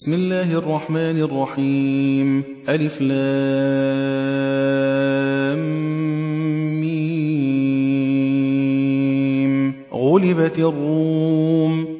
بسم الله الرحمن الرحيم. ألف لام غلبت الروم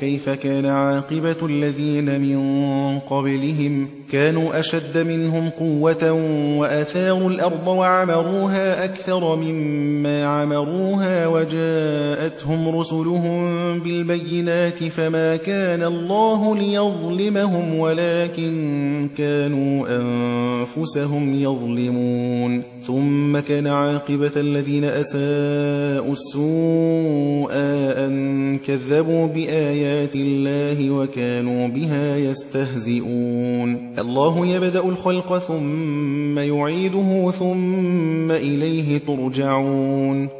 كيف كان عاقبة الذين من قبلهم. كانوا أشد منهم قوة وأثاروا الأرض وعمروها أكثر مما عمروها وجاءتهم رسلهم بالبينات فما كان الله ليظلمهم ولكن كانوا أنفسهم يظلمون. ثم كان عاقبة الذين أساءوا السوء أن كذبوا بآيات الله وكانوا بها يستهزئون. الله يبدأ الخلق ثم يعيده ثم إليه ترجعون.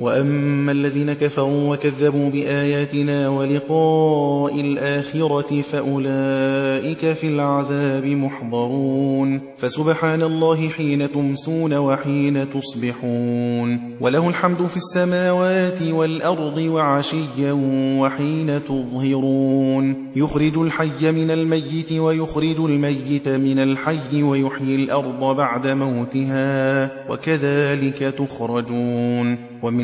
وأما الذين كفروا وكذبوا بآياتنا ولقاء الآخرة فأولئك في العذاب محضرون. فسبحان الله حين تمسون وحين تصبحون. وله الحمد في السماوات والأرض وعشيا وحين تظهرون. يخرج الحي من الميت ويخرج الميت من الحي ويحيي الأرض بعد موتها وكذلك تخرجون. ومن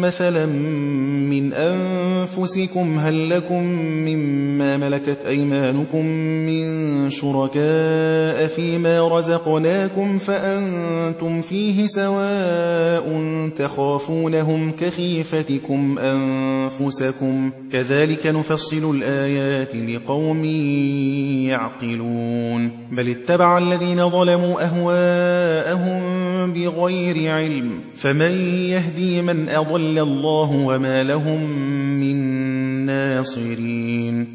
مثلا من أنفسكم هل لكم مما ملكت أيمانكم من شركاء فيما رزقناكم فأنتم فيه سواء تخافونهم كخيفتكم أنفسكم كذلك نفصل الآيات لقوم يعقلون بل اتبع الذين ظلموا أهواءهم بغير علم فمن يهدي من أضل الله وما لهم من ناصرين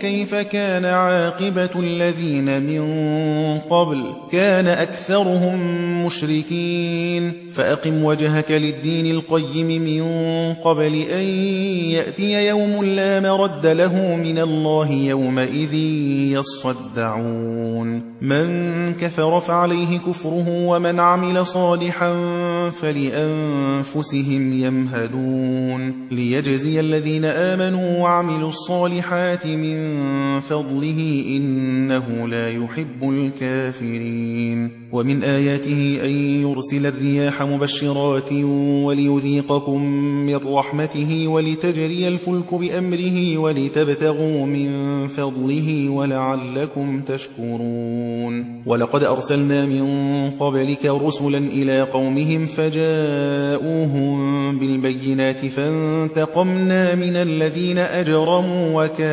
كيف كان عاقبة الذين من قبل. كان أكثرهم مشركين. فأقم وجهك للدين القيم من قبل أن يأتي يوم لا مرد له من الله يومئذ يصدعون. من كفر فعليه كفره ومن عمل صالحا فلأنفسهم يمهدون. ليجزي الذين آمنوا وعملوا الصالحات من فضله إنه لا يحب الكافرين ومن آياته أن يرسل الرياح مبشرات وليذيقكم من رحمته ولتجري الفلك بأمره ولتبتغوا من فضله ولعلكم تشكرون ولقد أرسلنا من قبلك رسلا إلى قومهم فجاءوهم بالبينات فانتقمنا من الذين أجرموا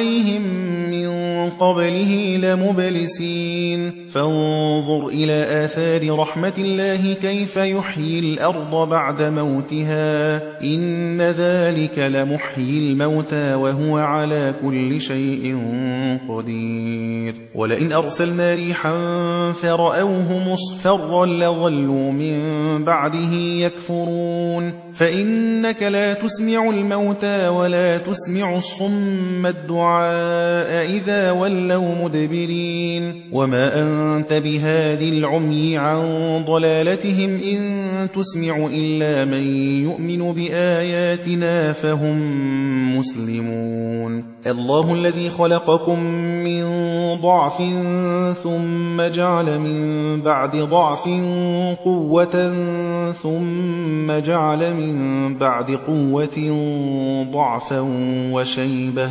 عليهم من قبله لمبلسين. فانظر إلى آثار رحمة الله كيف يحيي الأرض بعد موتها. إن ذلك لمحيي الموتى وهو على كل شيء قدير. ولئن أرسلنا ريحا فرأوه مصفرا لظلوا من بعده يكفرون. فإنك لا تسمع الموتى ولا تسمع الصم الدعاء إذا ولوا مدبرين وما أنت بهادي العمي عن ضلالتهم إن تسمع إلا من يؤمن بآياتنا فهم مسلمون الله الذي خلقكم من ضعف ثم جعل من بعد ضعف قوة ثم جعل من بعد قوة ضعفا وشيبة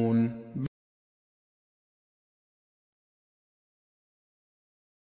nun